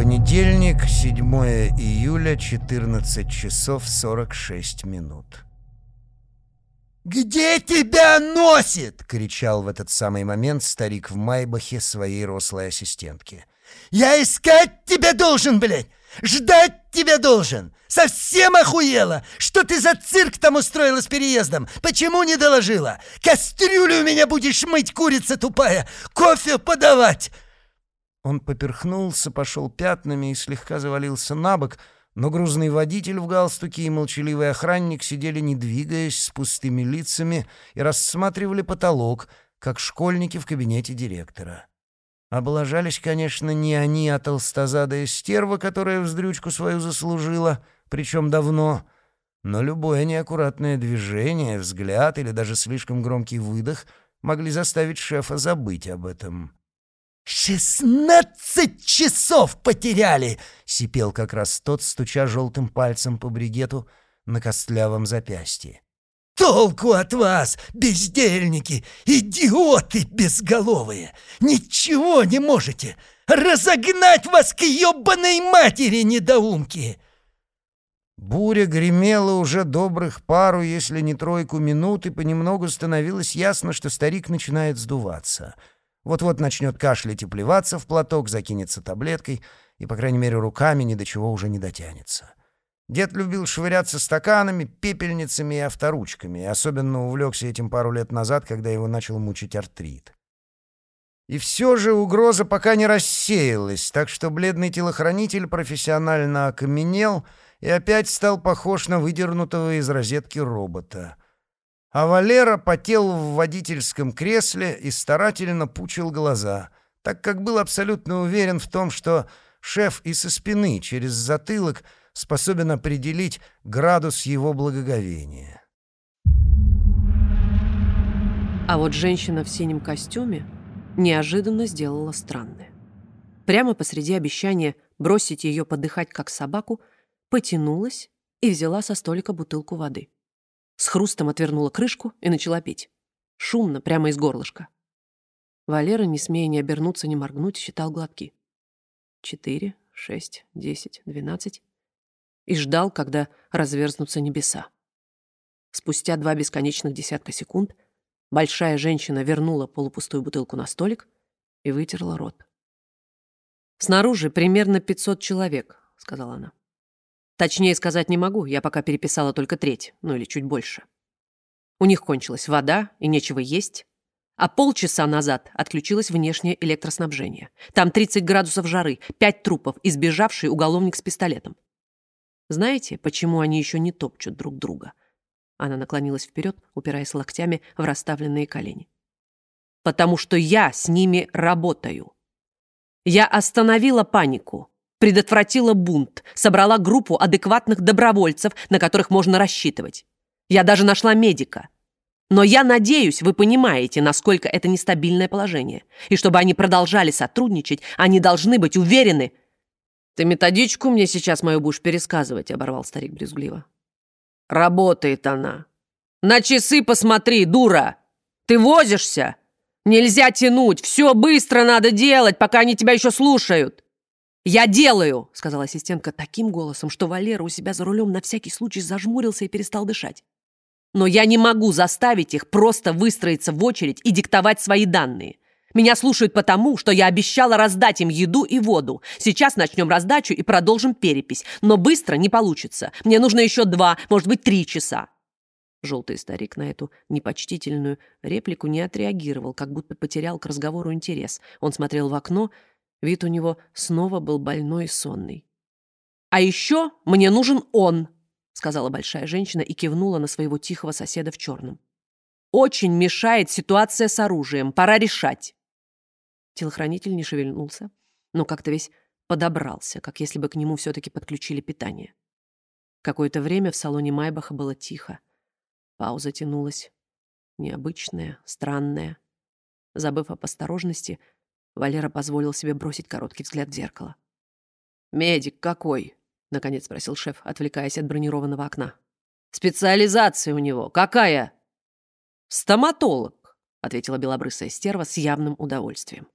Понедельник, 7 июля, 14 часов 46 минут. «Где тебя носит?» — кричал в этот самый момент старик в Майбахе своей рослой ассистентке. «Я искать тебя должен, блядь! Ждать тебя должен! Совсем охуела! Что ты за цирк там устроила с переездом? Почему не доложила? Кастрюлю у меня будешь мыть, курица тупая! Кофе подавать!» Он поперхнулся, пошел пятнами и слегка завалился на бок, но грузный водитель в галстуке и молчаливый охранник сидели, не двигаясь, с пустыми лицами и рассматривали потолок, как школьники в кабинете директора. Облажались, конечно, не они, а толстозадая стерва, которая вздрючку свою заслужила, причем давно. Но любое неаккуратное движение, взгляд или даже слишком громкий выдох могли заставить шефа забыть об этом. «Шестнадцать часов потеряли!» — сипел как раз тот, стуча желтым пальцем по бригету на костлявом запястье. «Толку от вас, бездельники, идиоты безголовые! Ничего не можете! Разогнать вас к ебаной матери, недоумки!» Буря гремела уже добрых пару, если не тройку минут, и понемногу становилось ясно, что старик начинает сдуваться — вот-вот начнет кашлять и плеваться в платок, закинется таблеткой и, по крайней мере, руками ни до чего уже не дотянется. Дед любил швыряться стаканами, пепельницами и авторучками, и особенно увлекся этим пару лет назад, когда его начал мучить артрит. И все же угроза пока не рассеялась, так что бледный телохранитель профессионально окаменел и опять стал похож на выдернутого из розетки робота. А Валера потел в водительском кресле и старательно пучил глаза, так как был абсолютно уверен в том, что шеф и со спины через затылок способен определить градус его благоговения. А вот женщина в синем костюме неожиданно сделала странное. Прямо посреди обещания бросить ее подыхать как собаку, потянулась и взяла со столика бутылку воды. С хрустом отвернула крышку и начала пить. Шумно, прямо из горлышка. Валера, не смея ни обернуться, ни моргнуть, считал глотки. Четыре, шесть, десять, двенадцать. И ждал, когда разверзнутся небеса. Спустя два бесконечных десятка секунд большая женщина вернула полупустую бутылку на столик и вытерла рот. «Снаружи примерно пятьсот человек», — сказала она. Точнее сказать не могу, я пока переписала только треть, ну или чуть больше. У них кончилась вода и нечего есть. А полчаса назад отключилось внешнее электроснабжение. Там 30 градусов жары, 5 трупов и сбежавший уголовник с пистолетом. Знаете, почему они еще не топчут друг друга? Она наклонилась вперед, упираясь локтями в расставленные колени. Потому что я с ними работаю. Я остановила панику предотвратила бунт, собрала группу адекватных добровольцев, на которых можно рассчитывать. Я даже нашла медика. Но я надеюсь, вы понимаете, насколько это нестабильное положение. И чтобы они продолжали сотрудничать, они должны быть уверены. «Ты методичку мне сейчас мою будешь пересказывать», — оборвал старик брюзгливо. «Работает она. На часы посмотри, дура! Ты возишься? Нельзя тянуть, все быстро надо делать, пока они тебя еще слушают!» «Я делаю!» — сказала ассистентка таким голосом, что Валера у себя за рулем на всякий случай зажмурился и перестал дышать. «Но я не могу заставить их просто выстроиться в очередь и диктовать свои данные. Меня слушают потому, что я обещала раздать им еду и воду. Сейчас начнем раздачу и продолжим перепись. Но быстро не получится. Мне нужно еще два, может быть, три часа». Желтый старик на эту непочтительную реплику не отреагировал, как будто потерял к разговору интерес. Он смотрел в окно Вид у него снова был больной и сонный. «А еще мне нужен он», — сказала большая женщина и кивнула на своего тихого соседа в черном. «Очень мешает ситуация с оружием. Пора решать». Телохранитель не шевельнулся, но как-то весь подобрался, как если бы к нему все-таки подключили питание. Какое-то время в салоне Майбаха было тихо. Пауза тянулась. Необычная, странная. Забыв об осторожности, Валера позволил себе бросить короткий взгляд в зеркало. «Медик какой?» — наконец спросил шеф, отвлекаясь от бронированного окна. «Специализация у него какая?» «Стоматолог», — ответила белобрысая стерва с явным удовольствием.